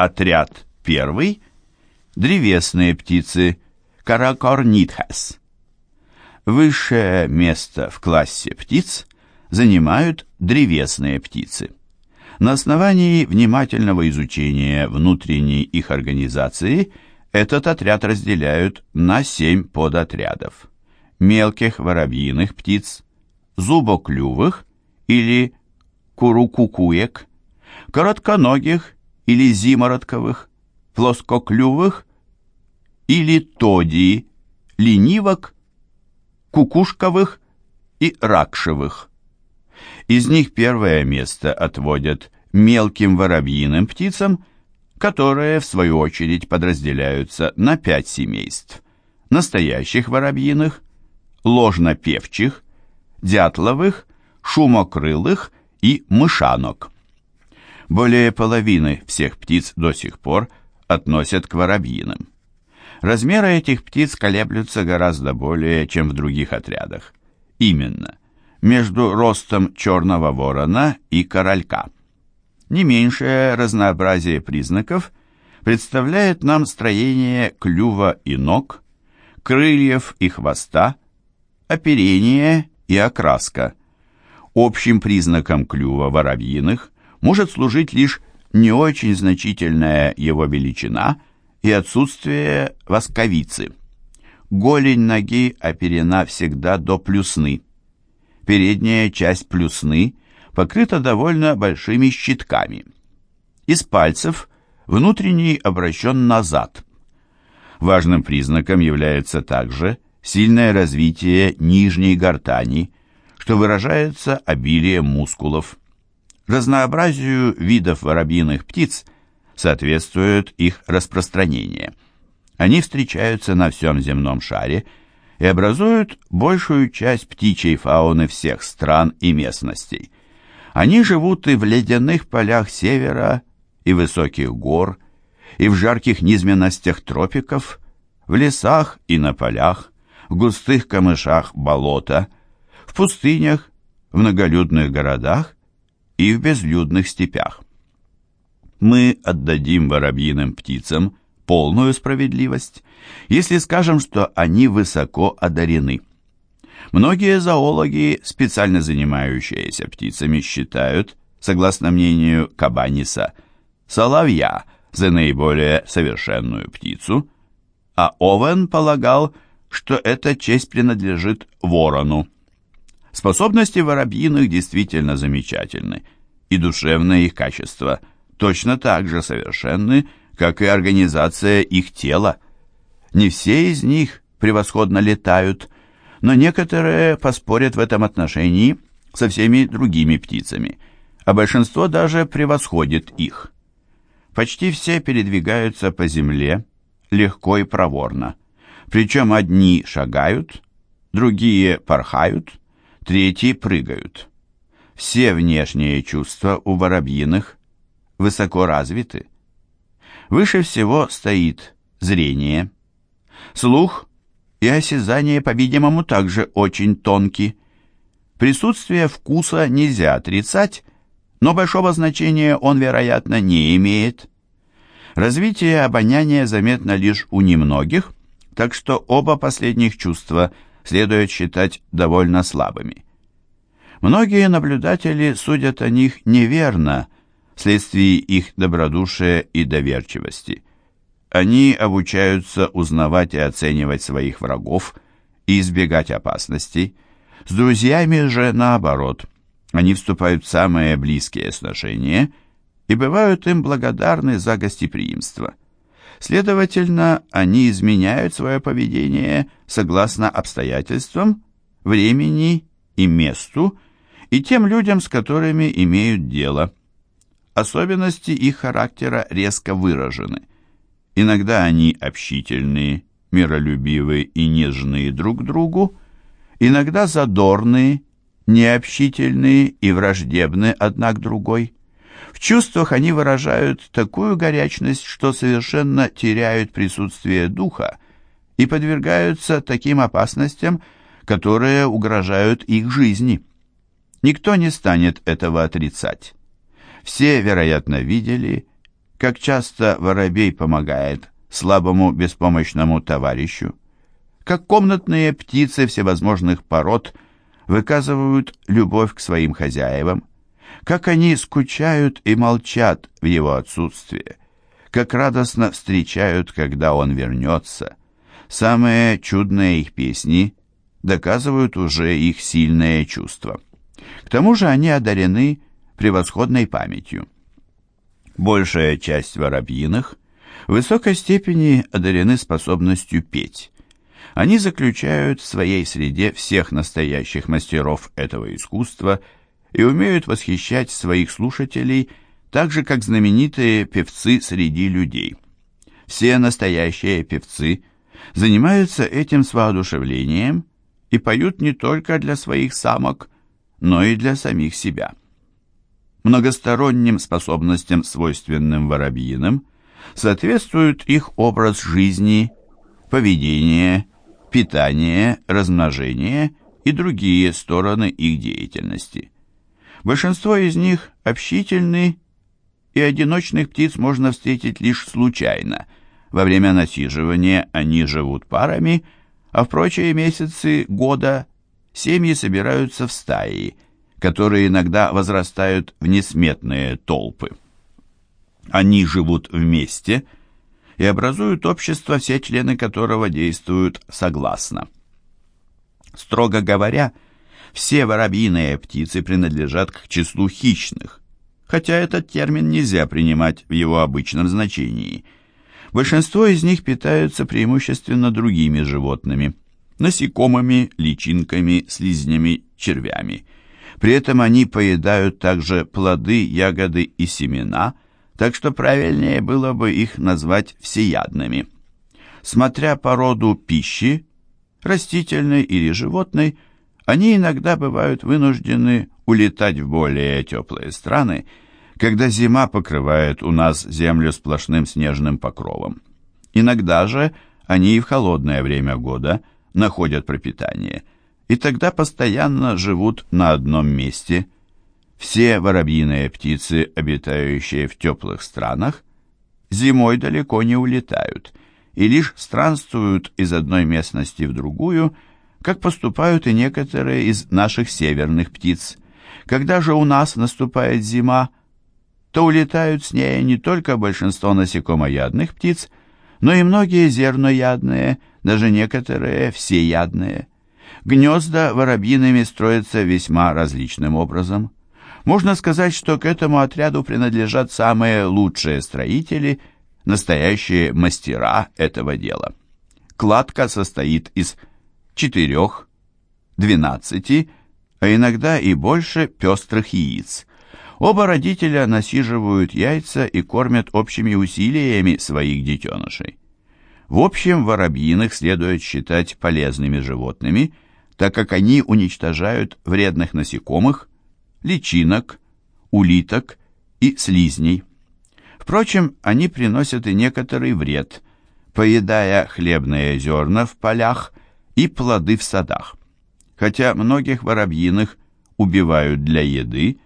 Отряд первый – древесные птицы Каракорнитхас. Высшее место в классе птиц занимают древесные птицы. На основании внимательного изучения внутренней их организации этот отряд разделяют на семь подотрядов. Мелких воробьиных птиц, зубоклювых или курукукуек, коротконогих или зимородковых, плоскоклювых или тоди, ленивок, кукушковых и ракшевых. Из них первое место отводят мелким воробьиным птицам, которые, в свою очередь, подразделяются на пять семейств. Настоящих воробьиных, ложнопевчих, дятловых, шумокрылых и мышанок. Более половины всех птиц до сих пор относят к воробьиным. Размеры этих птиц колеблются гораздо более, чем в других отрядах. Именно между ростом черного ворона и королька. Не меньшее разнообразие признаков представляет нам строение клюва и ног, крыльев и хвоста, оперение и окраска. Общим признаком клюва воробьиных может служить лишь не очень значительная его величина и отсутствие восковицы. Голень ноги оперена всегда до плюсны. Передняя часть плюсны покрыта довольно большими щитками. Из пальцев внутренний обращен назад. Важным признаком является также сильное развитие нижней гортани, что выражается обилием мускулов. Разнообразию видов воробьиных птиц соответствует их распространение. Они встречаются на всем земном шаре и образуют большую часть птичьей фауны всех стран и местностей. Они живут и в ледяных полях севера, и высоких гор, и в жарких низменностях тропиков, в лесах и на полях, в густых камышах болота, в пустынях, в многолюдных городах и в безлюдных степях. Мы отдадим воробьиным птицам полную справедливость, если скажем, что они высоко одарены. Многие зоологи, специально занимающиеся птицами, считают, согласно мнению Кабаниса, соловья за наиболее совершенную птицу, а Овен полагал, что эта честь принадлежит ворону. Способности воробьиных действительно замечательны, и душевные их качества точно так же совершенны, как и организация их тела. Не все из них превосходно летают, но некоторые поспорят в этом отношении со всеми другими птицами, а большинство даже превосходит их. Почти все передвигаются по земле легко и проворно. Причем одни шагают, другие порхают, третьи прыгают. Все внешние чувства у воробьиных высоко развиты. Выше всего стоит зрение. Слух и осязание, по-видимому, также очень тонки. Присутствие вкуса нельзя отрицать, но большого значения он, вероятно, не имеет. Развитие обоняния заметно лишь у немногих, так что оба последних чувства следует считать довольно слабыми. Многие наблюдатели судят о них неверно – вследствие их добродушия и доверчивости. Они обучаются узнавать и оценивать своих врагов и избегать опасностей. С друзьями же наоборот. Они вступают в самые близкие сношения и бывают им благодарны за гостеприимство. Следовательно, они изменяют свое поведение согласно обстоятельствам, времени и месту и тем людям, с которыми имеют дело – Особенности их характера резко выражены. Иногда они общительные, миролюбивые и нежные друг к другу, иногда задорные, необщительные и враждебны одна к другой. В чувствах они выражают такую горячность, что совершенно теряют присутствие духа и подвергаются таким опасностям, которые угрожают их жизни. Никто не станет этого отрицать. Все, вероятно, видели, как часто воробей помогает слабому беспомощному товарищу, как комнатные птицы всевозможных пород выказывают любовь к своим хозяевам, как они скучают и молчат в его отсутствие, как радостно встречают, когда он вернется. Самые чудные их песни доказывают уже их сильное чувство. К тому же они одарены превосходной памятью. Большая часть воробьиных в высокой степени одарены способностью петь. Они заключают в своей среде всех настоящих мастеров этого искусства и умеют восхищать своих слушателей так же, как знаменитые певцы среди людей. Все настоящие певцы занимаются этим с воодушевлением и поют не только для своих самок, но и для самих себя. Многосторонним способностям, свойственным воробьиным, соответствует их образ жизни, поведение, питание, размножение и другие стороны их деятельности. Большинство из них общительны, и одиночных птиц можно встретить лишь случайно. Во время насиживания они живут парами, а в прочие месяцы года семьи собираются в стаи, которые иногда возрастают в несметные толпы. Они живут вместе и образуют общество, все члены которого действуют согласно. Строго говоря, все воробьиные птицы принадлежат к числу хищных, хотя этот термин нельзя принимать в его обычном значении. Большинство из них питаются преимущественно другими животными – насекомыми, личинками, слизнями, червями. При этом они поедают также плоды, ягоды и семена, так что правильнее было бы их назвать всеядными. Смотря по роду пищи, растительной или животной, они иногда бывают вынуждены улетать в более теплые страны, когда зима покрывает у нас землю сплошным снежным покровом. Иногда же они и в холодное время года находят пропитание, и тогда постоянно живут на одном месте. Все воробьиные птицы, обитающие в теплых странах, зимой далеко не улетают и лишь странствуют из одной местности в другую, как поступают и некоторые из наших северных птиц. Когда же у нас наступает зима, то улетают с ней не только большинство насекомоядных птиц, но и многие зерноядные, даже некоторые всеядные. Гнезда воробьиными строятся весьма различным образом. Можно сказать, что к этому отряду принадлежат самые лучшие строители, настоящие мастера этого дела. Кладка состоит из четырех, двенадцати, а иногда и больше пестрых яиц. Оба родителя насиживают яйца и кормят общими усилиями своих детенышей. В общем, воробьиных следует считать полезными животными, так как они уничтожают вредных насекомых, личинок, улиток и слизней. Впрочем, они приносят и некоторый вред, поедая хлебные зерна в полях и плоды в садах. Хотя многих воробьиных убивают для еды,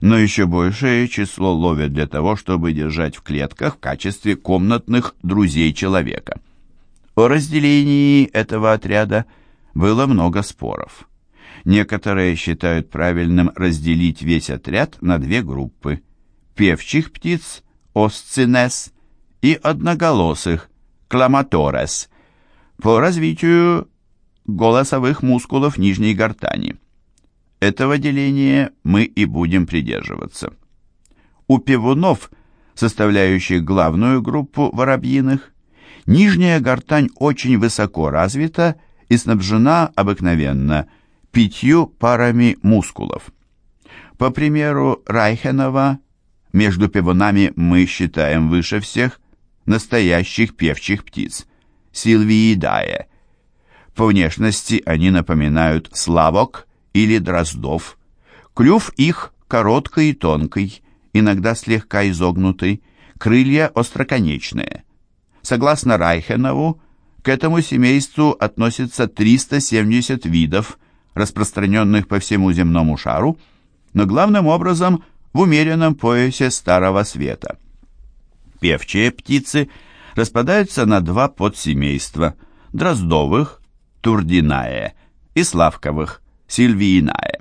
но еще большее число ловят для того, чтобы держать в клетках в качестве комнатных друзей человека. О разделении этого отряда было много споров. Некоторые считают правильным разделить весь отряд на две группы – певчих птиц – осцинес и одноголосых – кламаторес – по развитию голосовых мускулов нижней гортани. Этого деления мы и будем придерживаться. У певунов, составляющих главную группу воробьиных, нижняя гортань очень высоко развита и снабжена обыкновенно пятью парами мускулов. По примеру Райхенова, между певунами мы считаем выше всех настоящих певчих птиц – силвиидае – по внешности они напоминают славок или дроздов. Клюв их короткий и тонкий, иногда слегка изогнутый, крылья остроконечные. Согласно Райхенову, к этому семейству относится 370 видов, распространенных по всему земному шару, но главным образом в умеренном поясе Старого Света. Певчие птицы распадаются на два подсемейства – дроздовых, турдинае, и славковых, сильвиинае.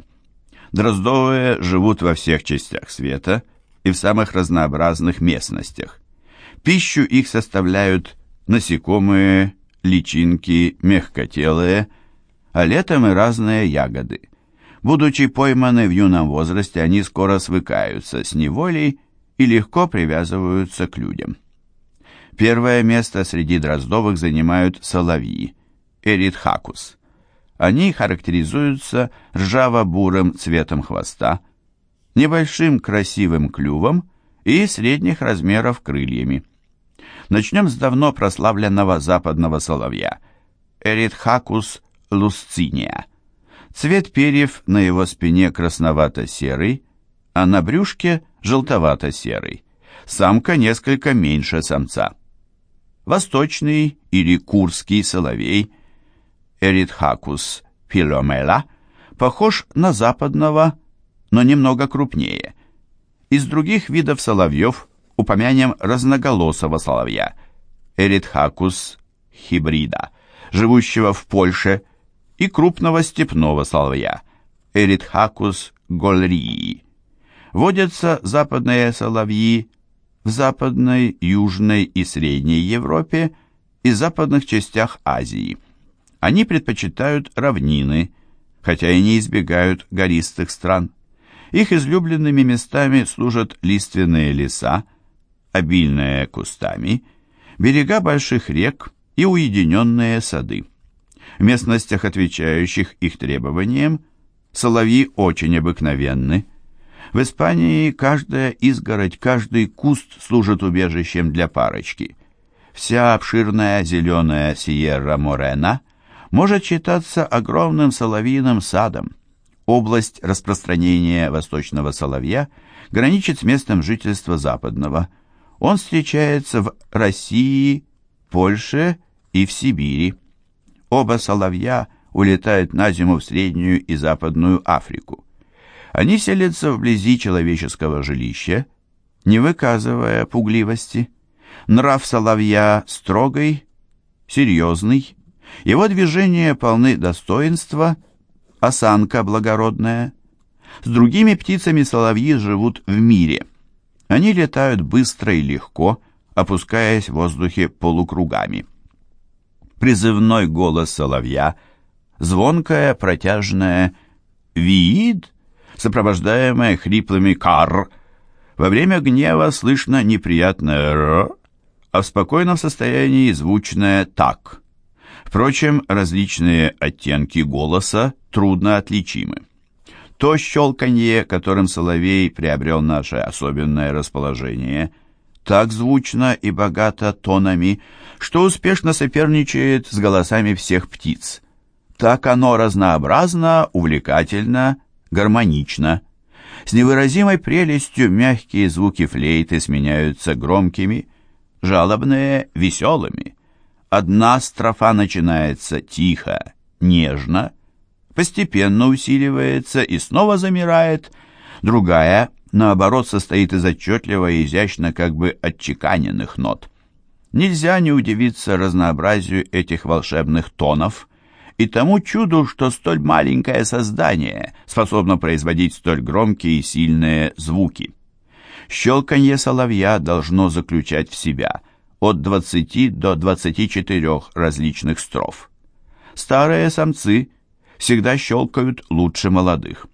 Дроздовые живут во всех частях света и в самых разнообразных местностях. Пищу их составляют насекомые, личинки, мягкотелые, а летом и разные ягоды. Будучи пойманы в юном возрасте, они скоро свыкаются с неволей и легко привязываются к людям. Первое место среди дроздовых занимают соловьи, эритхакус. Они характеризуются ржаво-бурым цветом хвоста, небольшим красивым клювом и средних размеров крыльями. Начнем с давно прославленного западного соловья – Эритхакус лусциния. Цвет перьев на его спине красновато-серый, а на брюшке желтовато-серый. Самка несколько меньше самца. Восточный или курский соловей Эритхакус филомела похож на западного, но немного крупнее. Из других видов соловьев упомянем разноголосого соловья Эритхакус хибрида, живущего в Польше, и крупного степного соловья Эритхакус гольрии. Водятся западные соловьи в Западной, Южной и Средней Европе и западных частях Азии. Они предпочитают равнины, хотя и не избегают гористых стран. Их излюбленными местами служат лиственные леса, обильные кустами, берега больших рек и уединенные сады. В местностях, отвечающих их требованиям, соловьи очень обыкновенны. В Испании каждая изгородь, каждый куст служит убежищем для парочки. Вся обширная зеленая Сиерра-Морена может считаться огромным соловьиным садом. Область распространения восточного соловья граничит с местом жительства западного – он встречается в России, Польше и в Сибири. Оба соловья улетают на зиму в Среднюю и Западную Африку. Они селятся вблизи человеческого жилища, не выказывая пугливости. Нрав соловья строгий, серьезный, его движения полны достоинства, осанка благородная. С другими птицами соловьи живут в мире – они летают быстро и легко, опускаясь в воздухе полукругами. Призывной голос соловья, звонкое, протяжное «виид», сопровождаемое хриплыми «кар». Во время гнева слышно неприятное «р», а в спокойном состоянии звучное «так». Впрочем, различные оттенки голоса трудно отличимы. То щелканье, которым соловей приобрел наше особенное расположение, так звучно и богато тонами, что успешно соперничает с голосами всех птиц. Так оно разнообразно, увлекательно, гармонично. С невыразимой прелестью мягкие звуки флейты сменяются громкими, жалобные — веселыми. Одна строфа начинается тихо, нежно — постепенно усиливается и снова замирает, другая, наоборот, состоит из отчетливо и изящно как бы отчеканенных нот. Нельзя не удивиться разнообразию этих волшебных тонов и тому чуду, что столь маленькое создание способно производить столь громкие и сильные звуки. Щелканье соловья должно заключать в себя от 20 до 24 различных строф. Старые самцы всегда щелкают лучше молодых.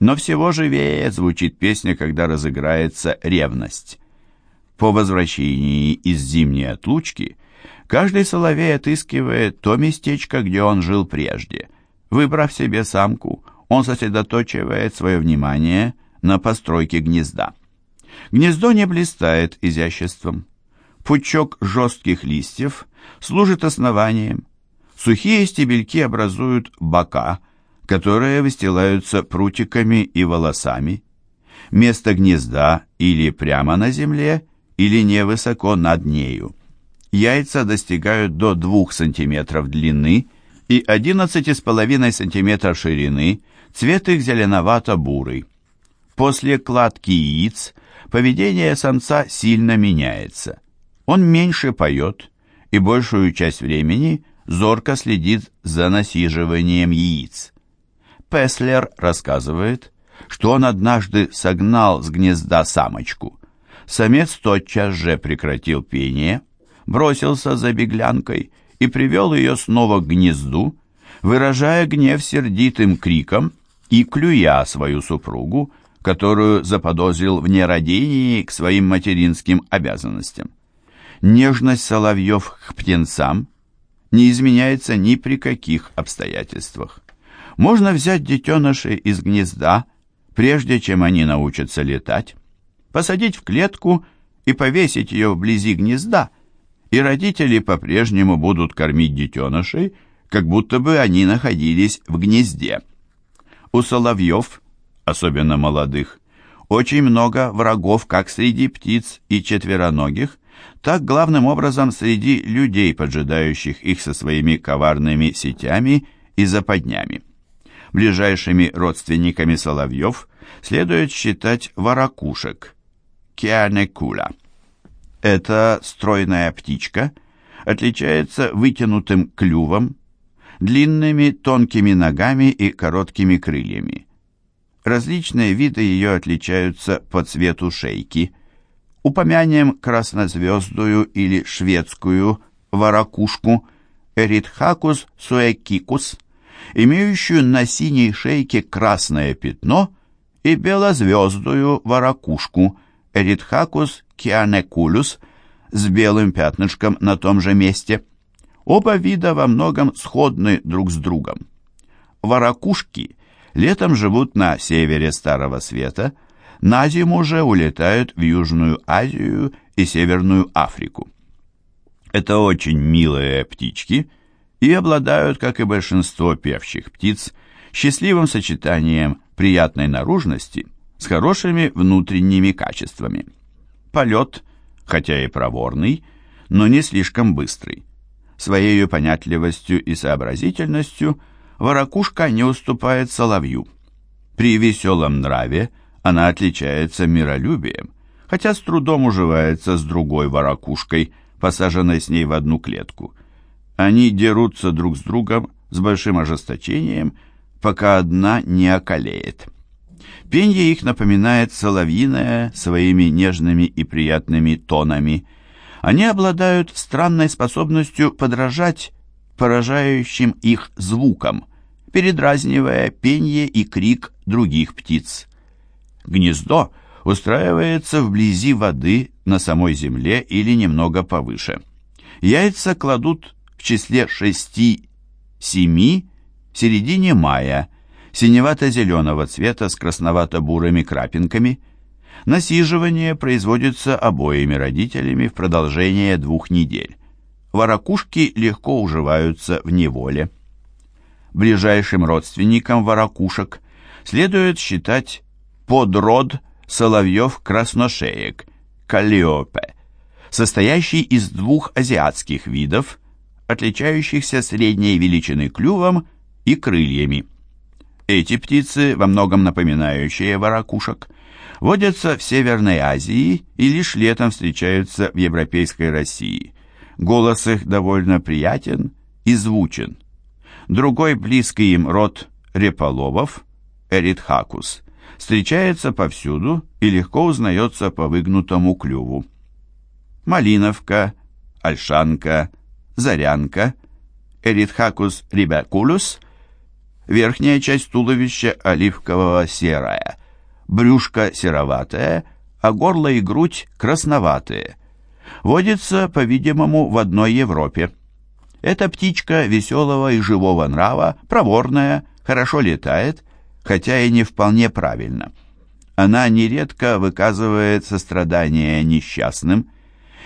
Но всего живее звучит песня, когда разыграется ревность. По возвращении из зимней отлучки каждый соловей отыскивает то местечко, где он жил прежде. Выбрав себе самку, он сосредоточивает свое внимание на постройке гнезда. Гнездо не блистает изяществом. Пучок жестких листьев служит основанием, Сухие стебельки образуют бока, которые выстилаются прутиками и волосами. Место гнезда или прямо на земле, или невысоко над нею. Яйца достигают до 2 см длины и 11,5 см ширины, цвет их зеленовато-бурый. После кладки яиц поведение самца сильно меняется. Он меньше поет и большую часть времени зорко следит за насиживанием яиц. Песлер рассказывает, что он однажды согнал с гнезда самочку. Самец тотчас же прекратил пение, бросился за беглянкой и привел ее снова к гнезду, выражая гнев сердитым криком и клюя свою супругу, которую заподозрил в нерадении к своим материнским обязанностям. Нежность соловьев к птенцам не изменяется ни при каких обстоятельствах. Можно взять детенышей из гнезда, прежде чем они научатся летать, посадить в клетку и повесить ее вблизи гнезда, и родители по-прежнему будут кормить детенышей, как будто бы они находились в гнезде. У соловьев, особенно молодых, очень много врагов как среди птиц и четвероногих, так главным образом среди людей, поджидающих их со своими коварными сетями и западнями. Ближайшими родственниками соловьев следует считать ворокушек, кианекула. Эта стройная птичка отличается вытянутым клювом, длинными тонкими ногами и короткими крыльями. Различные виды ее отличаются по цвету шейки. Упомянем краснозвездую или шведскую ворокушку Эритхакус суэкикус, имеющую на синей шейке красное пятно, и белозвездую ворокушку Эритхакус кианекулюс с белым пятнышком на том же месте – Оба вида во многом сходны друг с другом. Ворокушки летом живут на севере Старого Света, на зиму же улетают в Южную Азию и Северную Африку. Это очень милые птички и обладают, как и большинство певчих птиц, счастливым сочетанием приятной наружности с хорошими внутренними качествами. Полет, хотя и проворный, но не слишком быстрый. Своей понятливостью и сообразительностью ворокушка не уступает соловью. При веселом нраве она отличается миролюбием, хотя с трудом уживается с другой ворокушкой, посаженной с ней в одну клетку. Они дерутся друг с другом с большим ожесточением, пока одна не околеет. Пенье их напоминает соловьиное своими нежными и приятными тонами – они обладают странной способностью подражать поражающим их звукам, передразнивая пение и крик других птиц. Гнездо устраивается вблизи воды на самой земле или немного повыше. Яйца кладут в числе шести-семи в середине мая, синевато-зеленого цвета с красновато-бурыми крапинками – Насиживание производится обоими родителями в продолжение двух недель. Ворокушки легко уживаются в неволе. Ближайшим родственником ворокушек следует считать подрод соловьев-красношеек, каллиопе, состоящий из двух азиатских видов, отличающихся средней величины клювом и крыльями. Эти птицы, во многом напоминающие ворокушек, водятся в Северной Азии и лишь летом встречаются в европейской России. Голос их довольно приятен и звучен. Другой близкий им род реполовов, эритхакус, встречается повсюду и легко узнается по выгнутому клюву. Малиновка, ольшанка, зарянка, эритхакус рибакулус, верхняя часть туловища оливкового серая – брюшко сероватое, а горло и грудь красноватые. Водится, по-видимому, в одной Европе. Эта птичка веселого и живого нрава, проворная, хорошо летает, хотя и не вполне правильно. Она нередко выказывает сострадание несчастным,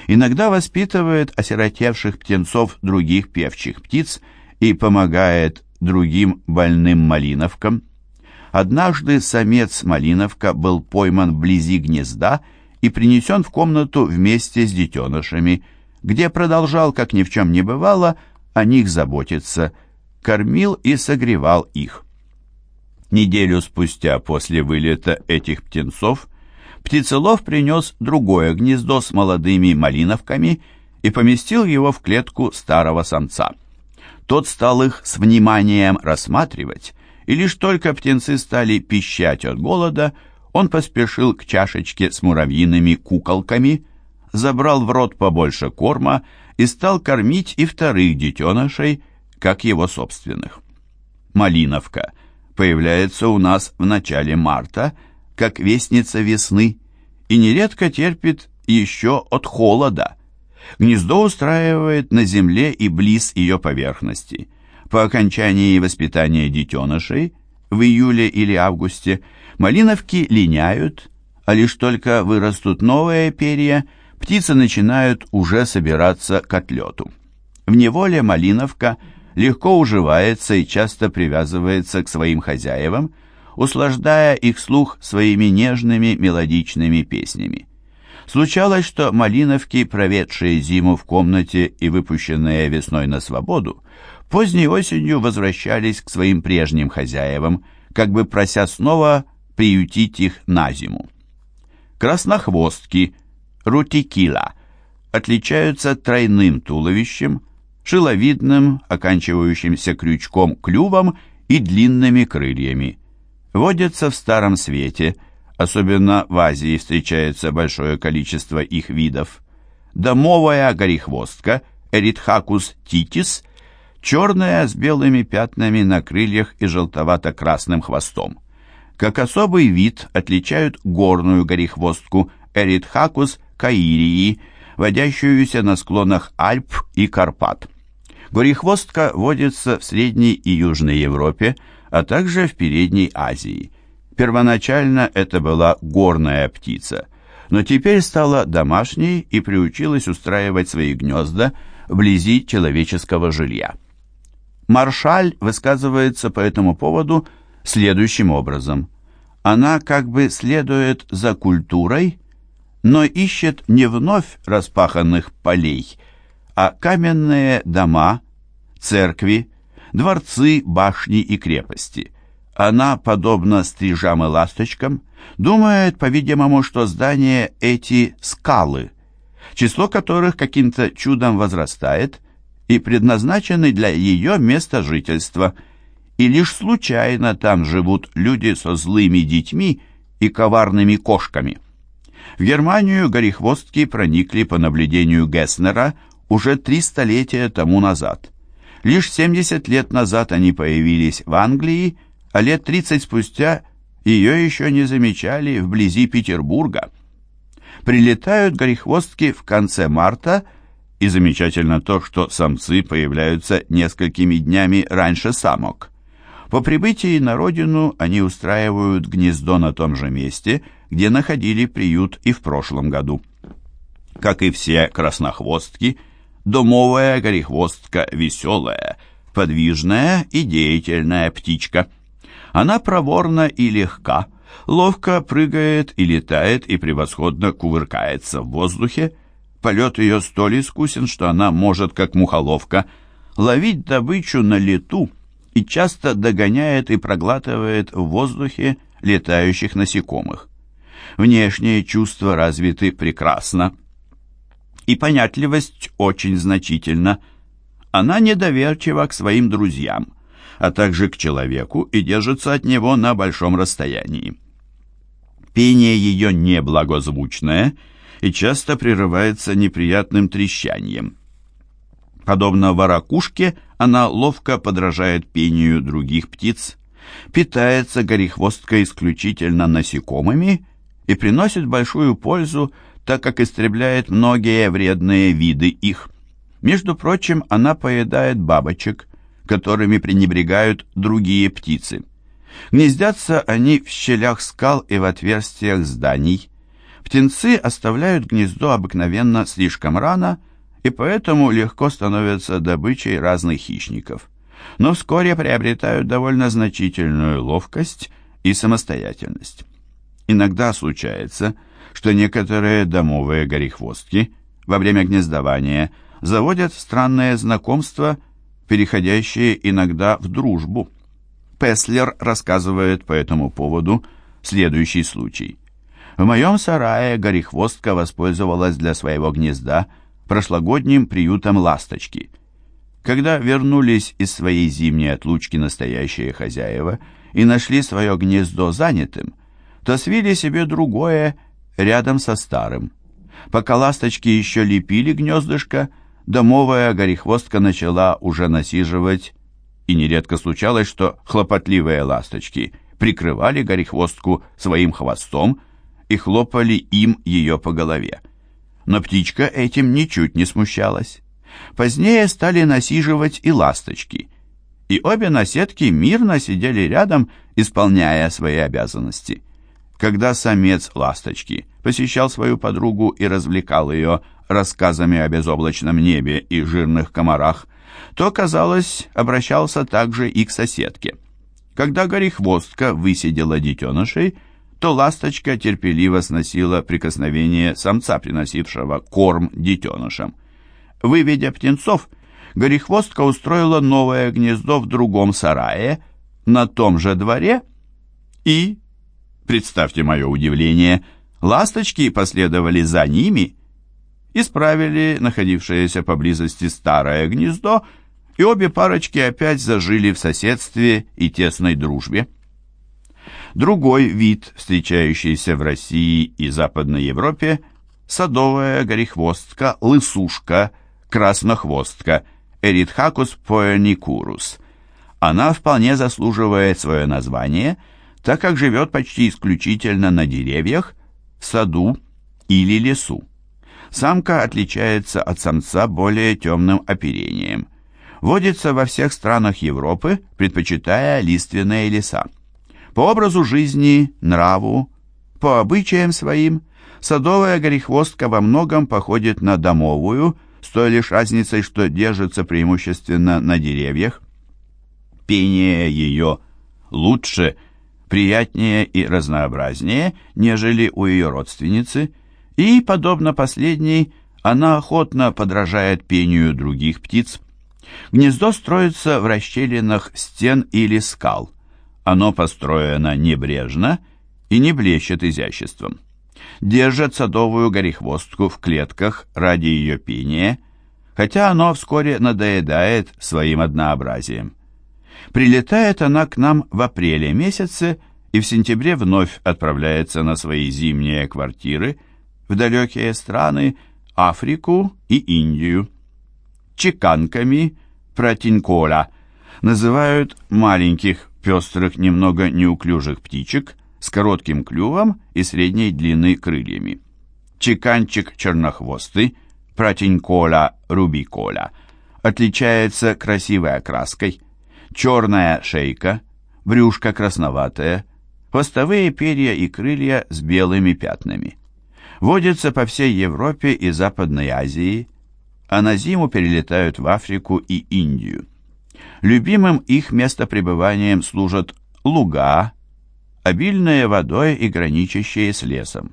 иногда воспитывает осиротевших птенцов других певчих птиц и помогает другим больным малиновкам. Однажды самец Малиновка был пойман вблизи гнезда и принесен в комнату вместе с детенышами, где продолжал, как ни в чем не бывало, о них заботиться, кормил и согревал их. Неделю спустя после вылета этих птенцов птицелов принес другое гнездо с молодыми малиновками и поместил его в клетку старого самца. Тот стал их с вниманием рассматривать, и лишь только птенцы стали пищать от голода, он поспешил к чашечке с муравьиными куколками, забрал в рот побольше корма и стал кормить и вторых детенышей, как его собственных. Малиновка появляется у нас в начале марта, как вестница весны, и нередко терпит еще от холода. Гнездо устраивает на земле и близ ее поверхности. По окончании воспитания детенышей в июле или августе малиновки линяют, а лишь только вырастут новые перья, птицы начинают уже собираться к отлету. В неволе малиновка легко уживается и часто привязывается к своим хозяевам, услаждая их слух своими нежными мелодичными песнями. Случалось, что малиновки, проведшие зиму в комнате и выпущенные весной на свободу, поздней осенью возвращались к своим прежним хозяевам, как бы прося снова приютить их на зиму. Краснохвостки, рутикила, отличаются тройным туловищем, шиловидным, оканчивающимся крючком клювом и длинными крыльями. Водятся в Старом Свете, особенно в Азии встречается большое количество их видов. Домовая горехвостка, Эритхакус титис, черная с белыми пятнами на крыльях и желтовато-красным хвостом. Как особый вид отличают горную горехвостку Эритхакус каирии, водящуюся на склонах Альп и Карпат. Горехвостка водится в Средней и Южной Европе, а также в Передней Азии. Первоначально это была горная птица, но теперь стала домашней и приучилась устраивать свои гнезда вблизи человеческого жилья. Маршаль высказывается по этому поводу следующим образом. Она как бы следует за культурой, но ищет не вновь распаханных полей, а каменные дома, церкви, дворцы, башни и крепости. Она, подобно стрижам и ласточкам, думает, по-видимому, что здания эти скалы, число которых каким-то чудом возрастает и предназначены для ее места жительства, и лишь случайно там живут люди со злыми детьми и коварными кошками. В Германию горехвостки проникли по наблюдению Гесснера уже три столетия тому назад – Лишь 70 лет назад они появились в Англии, а лет 30 спустя ее еще не замечали вблизи Петербурга. Прилетают горехвостки в конце марта, и замечательно то, что самцы появляются несколькими днями раньше самок. По прибытии на родину они устраивают гнездо на том же месте, где находили приют и в прошлом году. Как и все краснохвостки, домовая горехвостка веселая, подвижная и деятельная птичка. Она проворна и легка, ловко прыгает и летает и превосходно кувыркается в воздухе. Полет ее столь искусен, что она может, как мухоловка, ловить добычу на лету и часто догоняет и проглатывает в воздухе летающих насекомых. Внешние чувства развиты прекрасно, и понятливость очень значительна. Она недоверчива к своим друзьям, а также к человеку и держится от него на большом расстоянии. Пение ее неблагозвучное и часто прерывается неприятным трещанием. Подобно ворокушке, она ловко подражает пению других птиц, питается горехвостка исключительно насекомыми и приносит большую пользу так как истребляет многие вредные виды их. Между прочим, она поедает бабочек, которыми пренебрегают другие птицы. Гнездятся они в щелях скал и в отверстиях зданий. Птенцы оставляют гнездо обыкновенно слишком рано, и поэтому легко становятся добычей разных хищников. Но вскоре приобретают довольно значительную ловкость и самостоятельность. Иногда случается, что некоторые домовые горехвостки во время гнездования заводят странное знакомство, переходящее иногда в дружбу. Песлер рассказывает по этому поводу следующий случай. В моем сарае горехвостка воспользовалась для своего гнезда прошлогодним приютом ласточки. Когда вернулись из своей зимней отлучки настоящие хозяева и нашли свое гнездо занятым, то свили себе другое рядом со старым. Пока ласточки еще лепили гнездышко, домовая горехвостка начала уже насиживать, и нередко случалось, что хлопотливые ласточки прикрывали горехвостку своим хвостом и хлопали им ее по голове. Но птичка этим ничуть не смущалась. Позднее стали насиживать и ласточки, и обе наседки мирно сидели рядом, исполняя свои обязанности. Когда самец ласточки посещал свою подругу и развлекал ее рассказами о безоблачном небе и жирных комарах, то, казалось, обращался также и к соседке. Когда горехвостка высидела детенышей, то ласточка терпеливо сносила прикосновение самца, приносившего корм детенышам. Выведя птенцов, горехвостка устроила новое гнездо в другом сарае, на том же дворе, и, представьте мое удивление, ласточки последовали за ними, исправили находившееся поблизости старое гнездо, и обе парочки опять зажили в соседстве и тесной дружбе. Другой вид, встречающийся в России и Западной Европе, садовая горехвостка, лысушка, краснохвостка, Эритхакус поэникурус. Она вполне заслуживает свое название, так как живет почти исключительно на деревьях, в саду или лесу. Самка отличается от самца более темным оперением. Водится во всех странах Европы, предпочитая лиственные леса. По образу жизни, нраву, по обычаям своим, садовая горехвостка во многом походит на домовую, с той лишь разницей, что держится преимущественно на деревьях. Пение ее лучше, приятнее и разнообразнее, нежели у ее родственницы, и, подобно последней, она охотно подражает пению других птиц. Гнездо строится в расщелинах стен или скал. Оно построено небрежно и не блещет изяществом. Держат садовую горехвостку в клетках ради ее пения, хотя оно вскоре надоедает своим однообразием. Прилетает она к нам в апреле месяце и в сентябре вновь отправляется на свои зимние квартиры в далекие страны, Африку и Индию. Чеканками протинкола называют маленьких пестрых, немного неуклюжих птичек с коротким клювом и средней длины крыльями. Чеканчик чернохвостый, протинкола рубикола, отличается красивой окраской, черная шейка, брюшко красноватое, хвостовые перья и крылья с белыми пятнами. Водится по всей Европе и Западной Азии, а на зиму перелетают в Африку и Индию. Любимым их местопребыванием служат луга, обильные водой и граничащие с лесом.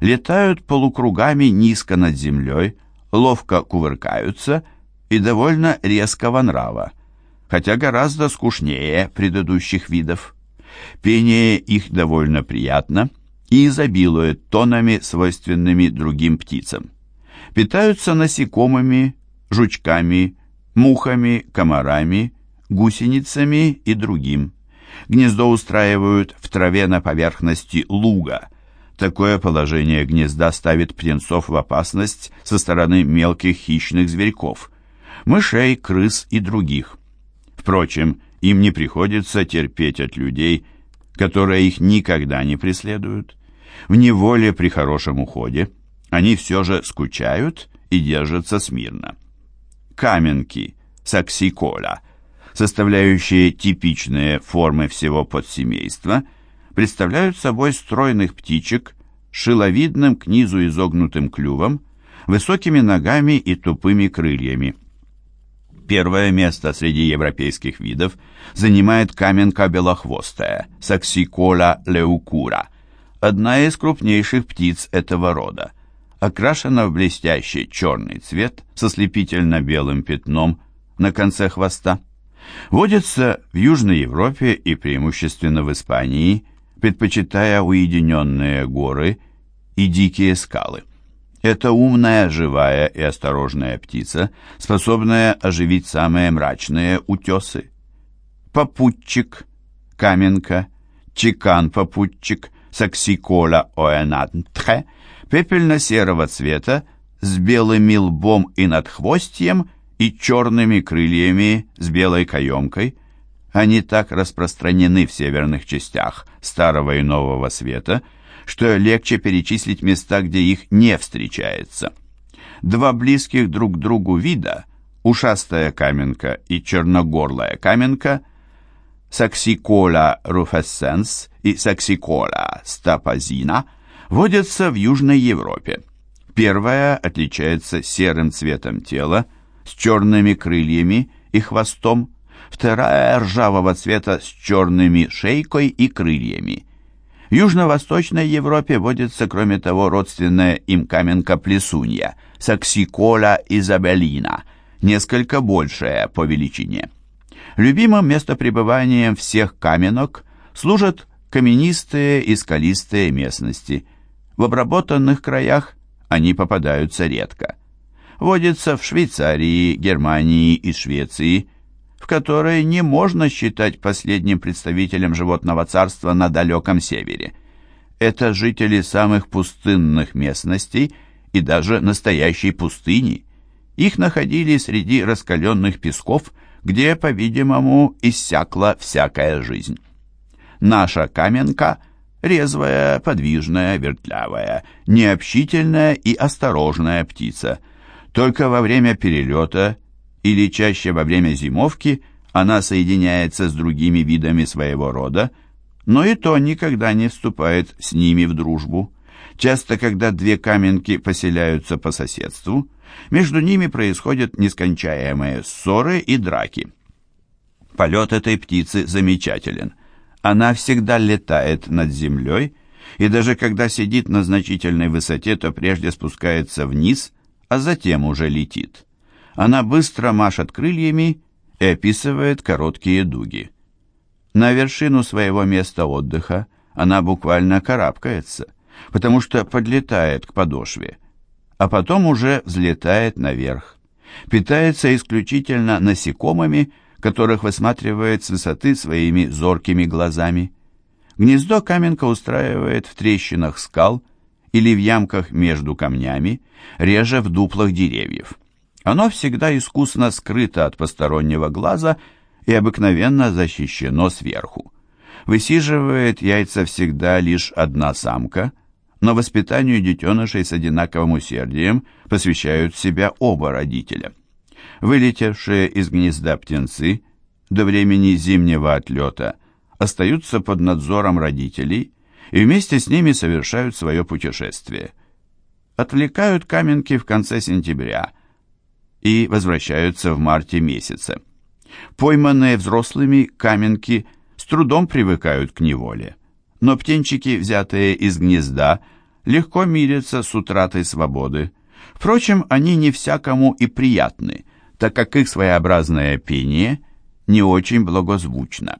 Летают полукругами низко над землей, ловко кувыркаются и довольно резкого нрава, хотя гораздо скучнее предыдущих видов. Пение их довольно приятно и изобилует тонами, свойственными другим птицам. Питаются насекомыми, жучками, мухами, комарами, гусеницами и другим. Гнездо устраивают в траве на поверхности луга. Такое положение гнезда ставит птенцов в опасность со стороны мелких хищных зверьков, мышей, крыс и других. Впрочем, им не приходится терпеть от людей, которые их никогда не преследуют. В неволе при хорошем уходе они все же скучают и держатся смирно каменки, саксикола, составляющие типичные формы всего подсемейства, представляют собой стройных птичек с шиловидным к низу изогнутым клювом, высокими ногами и тупыми крыльями. Первое место среди европейских видов занимает каменка белохвостая, саксикола леукура, одна из крупнейших птиц этого рода окрашена в блестящий черный цвет со слепительно-белым пятном на конце хвоста. Водится в Южной Европе и преимущественно в Испании, предпочитая уединенные горы и дикие скалы. Это умная, живая и осторожная птица, способная оживить самые мрачные утесы. Попутчик, каменка, чекан-попутчик, саксикола оэнантхе, пепельно-серого цвета, с белым лбом и надхвостьем и черными крыльями с белой каемкой. Они так распространены в северных частях Старого и Нового Света, что легче перечислить места, где их не встречается. Два близких друг к другу вида, ушастая каменка и черногорлая каменка, Саксикола руфесценс и Саксикола стапазина, водятся в Южной Европе. Первая отличается серым цветом тела, с черными крыльями и хвостом, вторая ржавого цвета с черными шейкой и крыльями. Южно-Восточной Европе водится, кроме того, родственная им каменка-плесунья, саксикола изабеллина, несколько большая по величине. Любимым местопребыванием всех каменок служат каменистые и скалистые местности. В обработанных краях они попадаются редко. Водится в Швейцарии, Германии и Швеции, в которой не можно считать последним представителем животного царства на далеком севере. Это жители самых пустынных местностей и даже настоящей пустыни. Их находили среди раскаленных песков, где, по-видимому, иссякла всякая жизнь. Наша каменка – резвая, подвижная, вертлявая, необщительная и осторожная птица. Только во время перелета или чаще во время зимовки она соединяется с другими видами своего рода, но и то никогда не вступает с ними в дружбу. Часто, когда две каменки поселяются по соседству, между ними происходят нескончаемые ссоры и драки. Полет этой птицы замечателен – она всегда летает над землей, и даже когда сидит на значительной высоте, то прежде спускается вниз, а затем уже летит. Она быстро машет крыльями и описывает короткие дуги. На вершину своего места отдыха она буквально карабкается, потому что подлетает к подошве, а потом уже взлетает наверх. Питается исключительно насекомыми, которых высматривает с высоты своими зоркими глазами. Гнездо каменка устраивает в трещинах скал или в ямках между камнями, реже в дуплах деревьев. Оно всегда искусно скрыто от постороннего глаза и обыкновенно защищено сверху. Высиживает яйца всегда лишь одна самка, но воспитанию детенышей с одинаковым усердием посвящают себя оба родителя. Вылетевшие из гнезда птенцы до времени зимнего отлета остаются под надзором родителей и вместе с ними совершают свое путешествие. Отвлекают каменки в конце сентября и возвращаются в марте месяце. Пойманные взрослыми каменки с трудом привыкают к неволе, но птенчики, взятые из гнезда, легко мирятся с утратой свободы. Впрочем, они не всякому и приятны – так как их своеобразное пение не очень благозвучно.